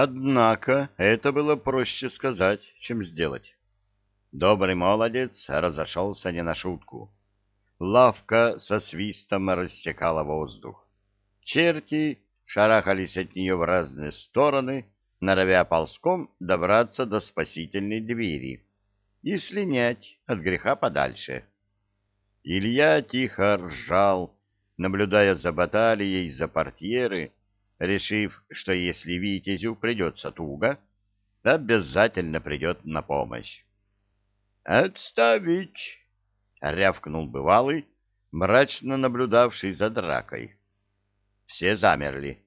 Однако это было проще сказать, чем сделать. Добрый молодец разошелся не на шутку. Лавка со свистом рассекала воздух. Черти шарахались от нее в разные стороны, норовя ползком добраться до спасительной двери и слинять от греха подальше. Илья тихо ржал, наблюдая за баталией за портьеры, решив, что если Витязю придется туго, то обязательно придет на помощь. «Отставить!» — рявкнул бывалый, мрачно наблюдавший за дракой. Все замерли.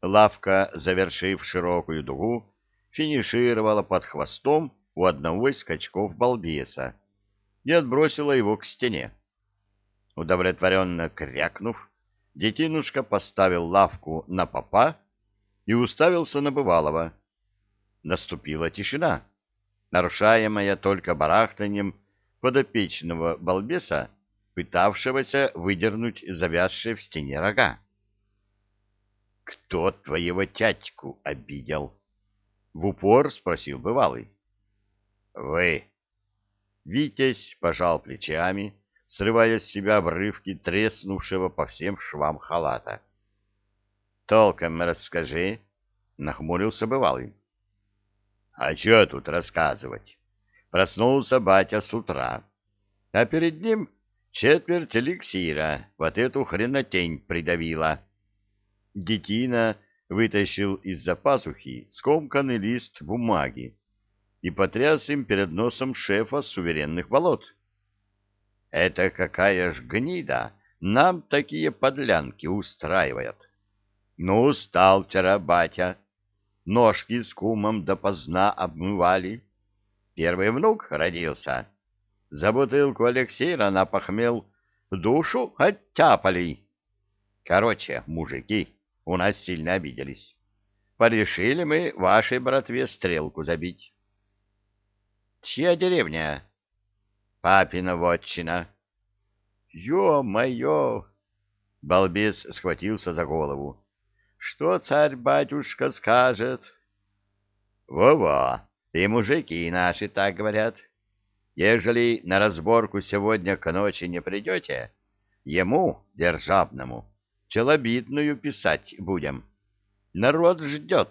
Лавка, завершив широкую дугу, финишировала под хвостом у одного из скачков балбеса и отбросила его к стене. Удовлетворенно крякнув, детинушка поставил лавку на попа и уставился на бывалого. Наступила тишина, нарушаемая только барахтанием подопечного балбеса, пытавшегося выдернуть завязшие в стене рога. — Кто твоего тятьку обидел? — в упор спросил бывалый. — Вы. Витязь пожал плечами, срывая с себя обрывки треснувшего по всем швам халата. — Толком расскажи, — нахмурился бывалый. — А что тут рассказывать? Проснулся батя с утра, а перед ним четверть эликсира вот эту хренотень придавила. Детина вытащил из-за пазухи скомканный лист бумаги и потряс им перед носом шефа суверенных болот. Это какая ж гнида нам такие подлянки устраивает. Ну, устал вчера батя, ножки с кумом допоздна обмывали. Первый внук родился. За бутылку Алексея напохмел, душу оттяпали. Короче, мужики, у нас сильно обиделись. Порешили мы вашей братве стрелку забить. Чья деревня? Папина вотчина. Ё-моё! Балбес схватился за голову. Что царь-батюшка скажет? Во-во, и мужики наши так говорят. Ежели на разборку сегодня к ночи не придете, ему, державному, челобитную писать будем. Народ ждет.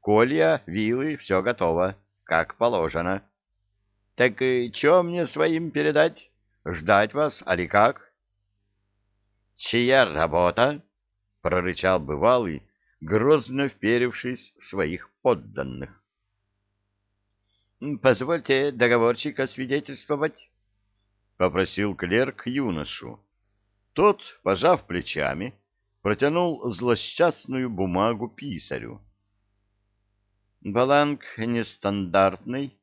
Колья, вилы, все готово, как положено. Так и что мне своим передать? Ждать вас, али как? Чья работа? прорычал бывалый, грозно вперевшись в своих подданных. Позвольте договорчика свидетельствовать, попросил клерк юношу. Тот, пожав плечами, протянул злосчастную бумагу писарю. Баланг нестандартный,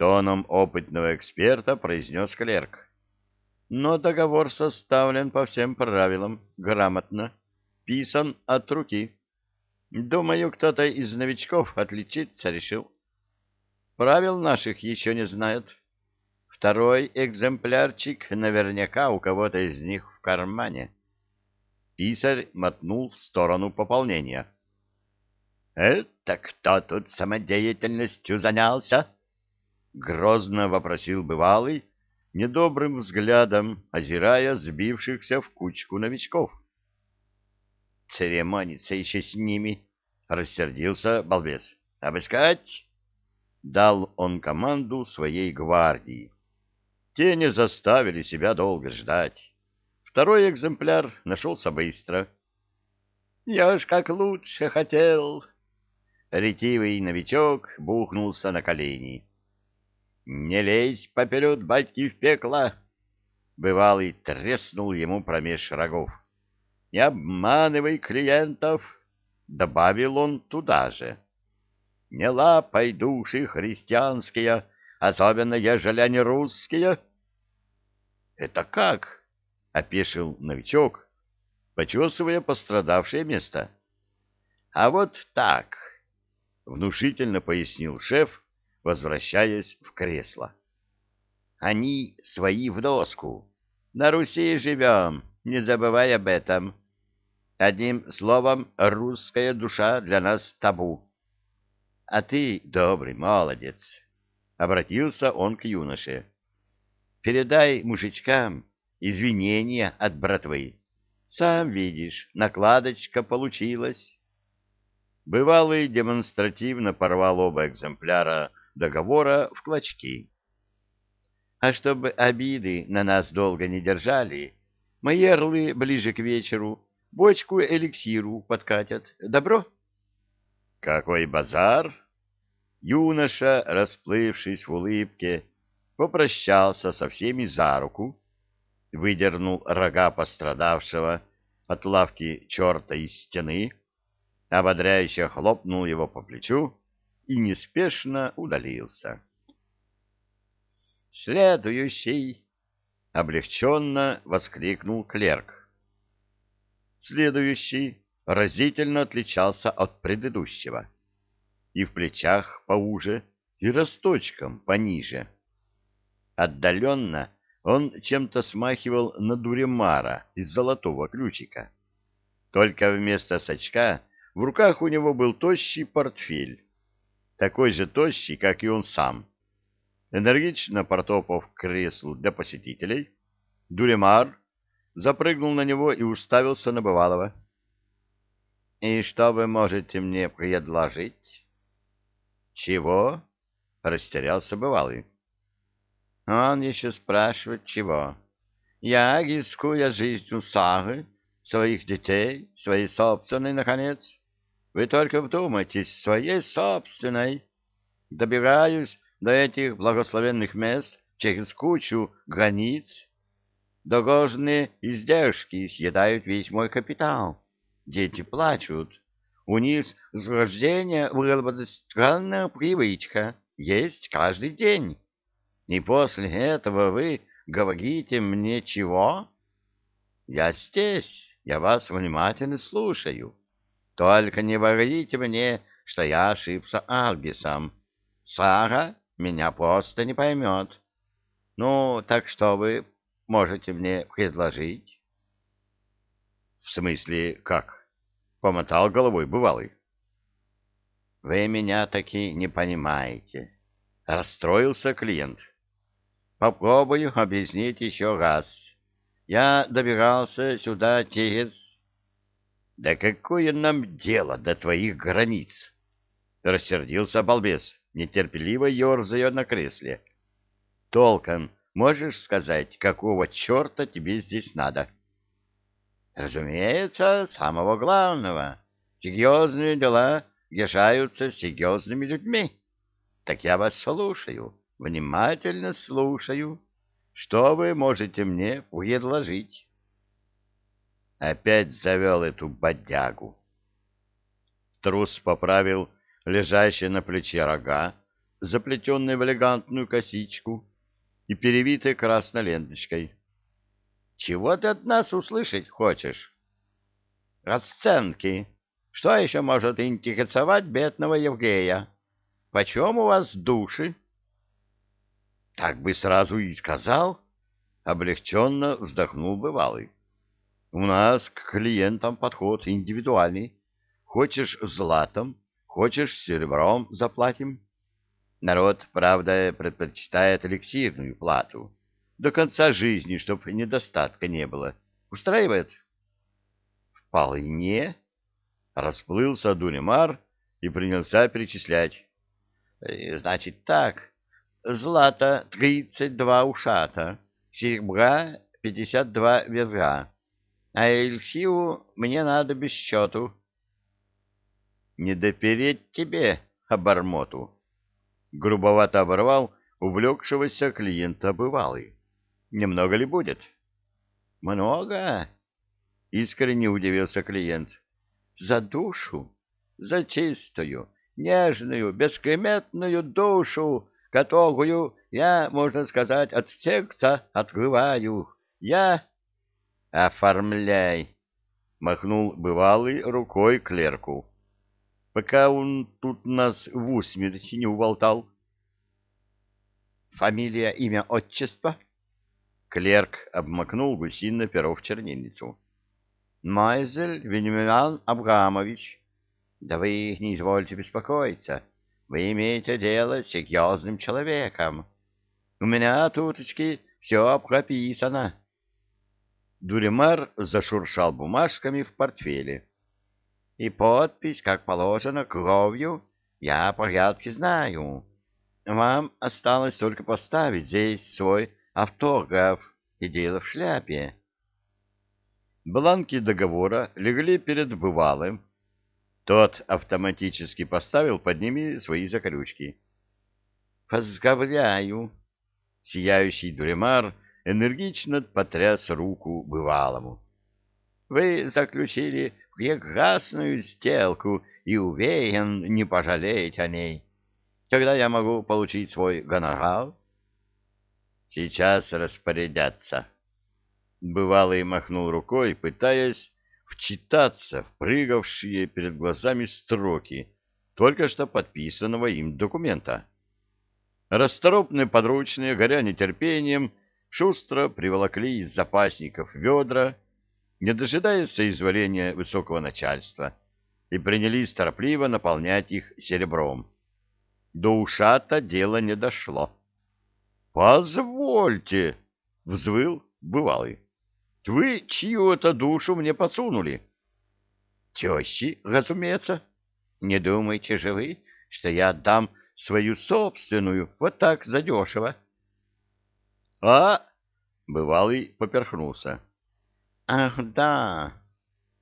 тоном опытного эксперта произнес клерк. Но договор составлен по всем правилам, грамотно, писан от руки. Думаю, кто-то из новичков отличиться решил. Правил наших еще не знают. Второй экземплярчик наверняка у кого-то из них в кармане. Писарь мотнул в сторону пополнения. — Это кто тут самодеятельностью занялся? — грозно вопросил бывалый, недобрым взглядом озирая сбившихся в кучку новичков. — Церемониться еще с ними, — рассердился балбес. — Обыскать? — дал он команду своей гвардии. Те не заставили себя долго ждать. Второй экземпляр нашелся быстро. — Я ж как лучше хотел! Ретивый новичок бухнулся на колени. «Не лезь поперед батьки в пекло!» Бывалый треснул ему промеж рогов. «Не обманывай клиентов!» Добавил он туда же. «Не лапай души христианские, особенно ежели они русские!» «Это как?» — опешил новичок, почесывая пострадавшее место. «А вот так!» — внушительно пояснил шеф, возвращаясь в кресло. Они свои в доску. На Руси живем, не забывай об этом. Одним словом, русская душа для нас табу. А ты добрый, молодец, — обратился он к юноше. — Передай мужичкам извинения от братвы. Сам видишь, накладочка получилась. Бывалый демонстративно порвал оба экземпляра договора в клочки. А чтобы обиды на нас долго не держали, мои орлы ближе к вечеру бочку эликсиру подкатят. Добро? Какой базар! Юноша, расплывшись в улыбке, попрощался со всеми за руку, выдернул рога пострадавшего от лавки черта из стены, ободряюще хлопнул его по плечу и неспешно удалился. «Следующий!» — облегченно воскликнул клерк. Следующий разительно отличался от предыдущего. И в плечах поуже, и росточком пониже. Отдаленно он чем-то смахивал на дуремара из золотого ключика. Только вместо сачка в руках у него был тощий портфель, такой же тощий, как и он сам. Энергично протопав к креслу для посетителей, Дуремар запрыгнул на него и уставился на бывалого. — И что вы можете мне предложить? — Чего? — растерялся бывалый. — Он еще спрашивает, чего. Я, рискуя жизнью Сары, своих детей, своей собственной, наконец, вы только вдумайтесь, своей собственной, добираюсь до этих благословенных мест через кучу границ, Дорожные издержки съедают весь мой капитал. Дети плачут. У них с рождения выработалась странная привычка есть каждый день. И после этого вы говорите мне чего? Я здесь, я вас внимательно слушаю. Только не говорите мне, что я ошибся Аргисом. Сара меня просто не поймет. Ну, так что вы можете мне предложить? — В смысле, как? — помотал головой бывалый. — Вы меня таки не понимаете. Расстроился клиент. — Попробую объяснить еще раз. Я добирался сюда через... — Да какое нам дело до твоих границ? — рассердился балбес, нетерпеливо ерзая на кресле. — Толком Можешь сказать, какого черта тебе здесь надо? Разумеется, самого главного. Серьезные дела решаются серьезными людьми. Так я вас слушаю, внимательно слушаю. Что вы можете мне предложить? Опять завел эту бодягу. Трус поправил лежащие на плече рога, заплетенные в элегантную косичку, и перевитой красной ленточкой. — Чего ты от нас услышать хочешь? — Расценки. Что еще может интересовать бедного Евгея? Почем у вас души? — Так бы сразу и сказал, — облегченно вздохнул бывалый. — У нас к клиентам подход индивидуальный. Хочешь златом, хочешь серебром заплатим. Народ, правда, предпочитает эликсирную плату. До конца жизни, чтоб недостатка не было. Устраивает? Вполне. Расплылся Дуремар и принялся перечислять. Э, значит так, злато тридцать два ушата, серебра пятьдесят два ведра, а эльсиву мне надо без счету. Не допереть тебе, обормоту грубовато оборвал увлекшегося клиента бывалый. Немного ли будет? Много? Искренне удивился клиент. За душу, за чистую, нежную, бескреметную душу, которую я, можно сказать, от сердца открываю. Я... Оформляй, махнул бывалый рукой клерку пока он тут нас в усмерть не уболтал. Фамилия, имя, отчество? Клерк обмакнул гусиное перо в чернильницу. Майзель Вениамин Абрамович. Да вы не извольте беспокоиться. вы имеете дело с серьезным человеком. У меня, туточки, все прописано. Дуремар зашуршал бумажками в портфеле. И подпись, как положено, кровью, я порядки знаю. Вам осталось только поставить здесь свой автограф и дело в шляпе. Бланки договора легли перед бывалым. Тот автоматически поставил под ними свои закорючки. «Поздравляю!» Сияющий дуремар энергично потряс руку бывалому. «Вы заключили прекрасную сделку и, уверен, не пожалеете о ней. Когда я могу получить свой гонорар?» «Сейчас распорядятся». Бывалый махнул рукой, пытаясь вчитаться в прыгавшие перед глазами строки только что подписанного им документа. Расторопные подручные, горя нетерпением, шустро приволокли из запасников ведра, не дожидаясь соизволения высокого начальства, и принялись торопливо наполнять их серебром. До ушата дело не дошло. — Позвольте! — взвыл бывалый. — Вы чью-то душу мне подсунули. — Тещи, разумеется. Не думайте же вы, что я отдам свою собственную, вот так задешево. — А? — бывалый поперхнулся. — Ах, да.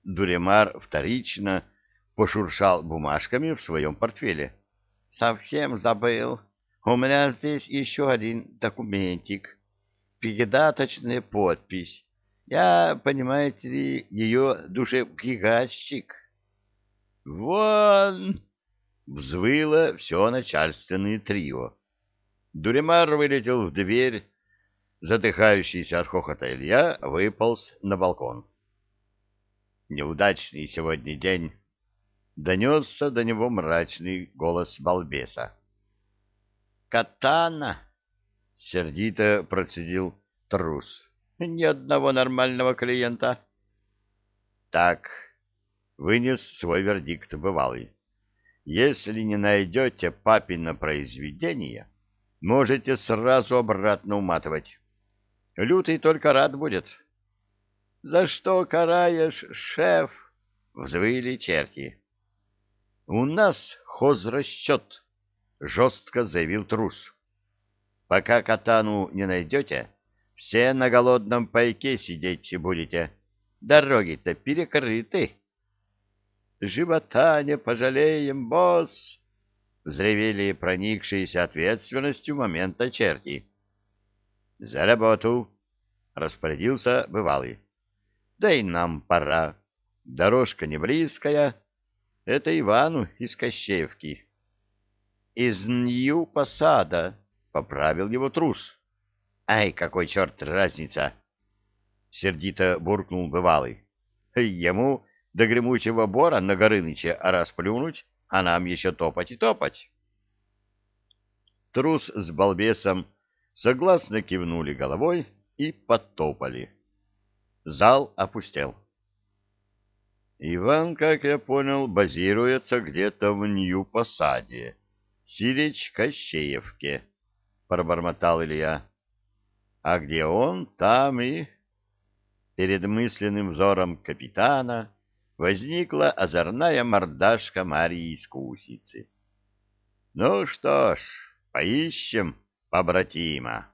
Дуремар вторично пошуршал бумажками в своем портфеле. — Совсем забыл. У меня здесь еще один документик. Передаточная подпись. Я, понимаете ли, ее душеприказчик. — Вон! Взвыло все начальственное трио. Дуремар вылетел в дверь, задыхающийся от хохота Илья выполз на балкон. Неудачный сегодня день. Донесся до него мрачный голос балбеса. «Катана!» — сердито процедил трус. «Ни одного нормального клиента». «Так», — вынес свой вердикт бывалый. Если не найдете папино произведение, можете сразу обратно уматывать. Лютый только рад будет. — За что караешь, шеф? — взвыли черти. — У нас хозрасчет, — жестко заявил трус. — Пока катану не найдете, все на голодном пайке сидеть будете. Дороги-то перекрыты. Живота не пожалеем, босс! Взревели проникшиеся ответственностью момента черти. За работу! Распорядился бывалый. Да и нам пора. Дорожка не близкая. Это Ивану из Кощеевки. Из Нью посада, поправил его трус. Ай, какой черт разница! Сердито буркнул бывалый. Ему до гремучего бора на Горыныча расплюнуть, а нам еще топать и топать. Трус с балбесом согласно кивнули головой и подтопали. Зал опустел. Иван, как я понял, базируется где-то в Нью-Посаде, Сирич Кощеевке, — пробормотал Илья. А где он, там и... Перед мысленным взором капитана возникла озорная мордашка Марии Искусицы. Ну что ж, поищем побратима.